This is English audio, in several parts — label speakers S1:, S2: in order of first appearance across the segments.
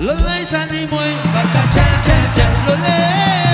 S1: Lolé sani moi, baka chen chen chen, lolé, baka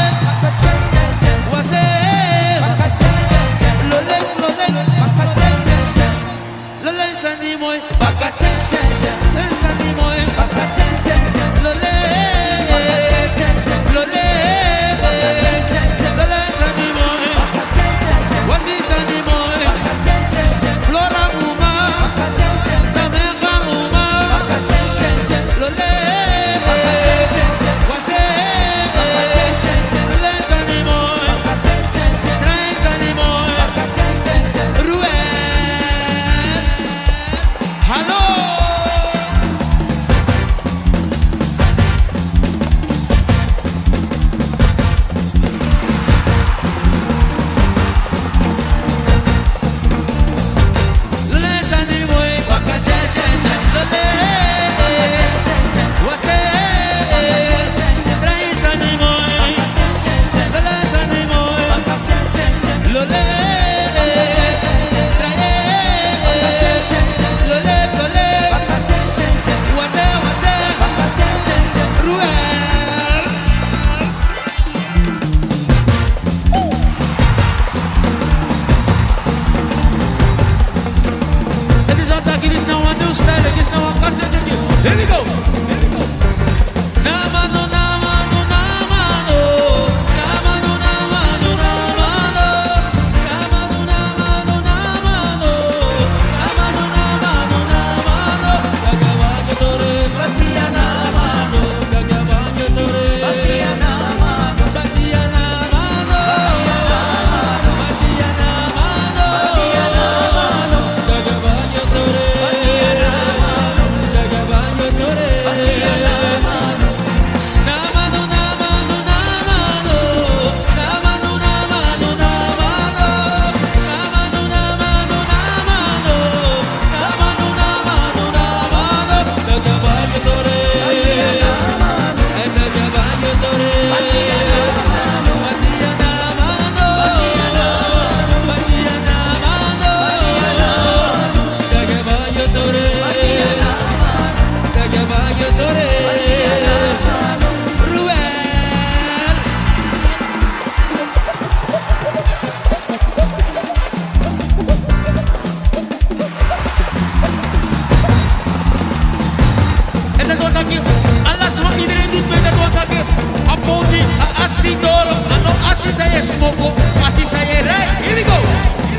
S1: je rij. Here we go.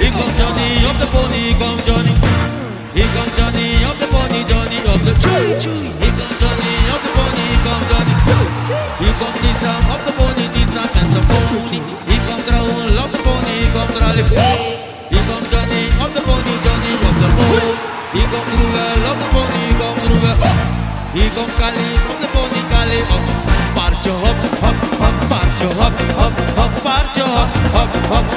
S1: Hier komt Johnny op de pony, hier komt Johnny. Hier komt Johnny op de pony, Johnny op de choo choo. Hier komt Johnny op de pony, hier komt Johnny. Hier komt Lisa op de pony, Lisa met zijn pony. Hier komt Raoel op de pony, hier komt Ralph. Hier komt Johnny op de pony, Johnny op de pony. Hier komt Roevel op de pony, hier komt Roevel. Hier komt Kali op de pony, Kali op. Paardje hop, hop, hop, paardje hop, hop, hop, paardje hop, hop, hop.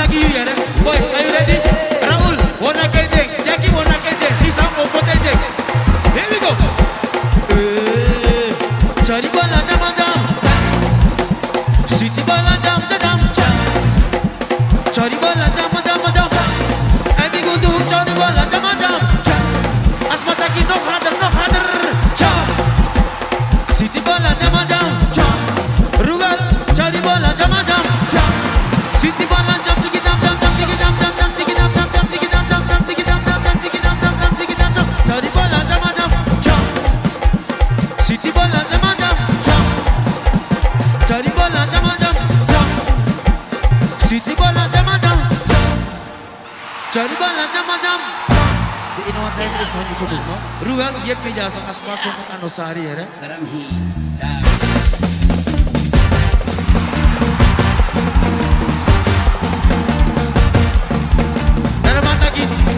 S1: Jackie, you ready? Boys, Are you ready? Raul, wanna get Jackie, wanna Jariban lanjam macam di inoan teh is mandi kudu no. Ruel yek pe jasa asma kon anu sari ya.
S2: Karam hi.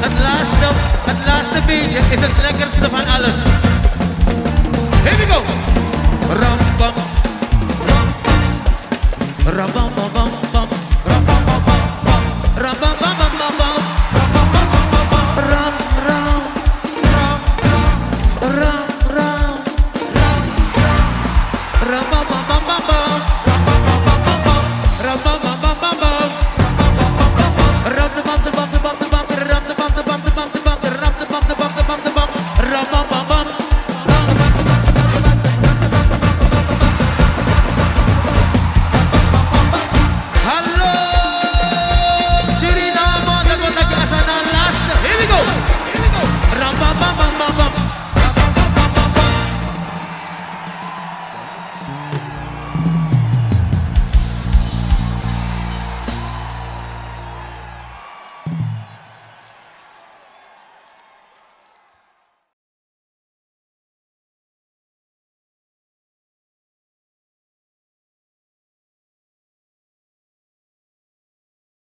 S1: At last, the, at last the beach is het lekkerste van alles.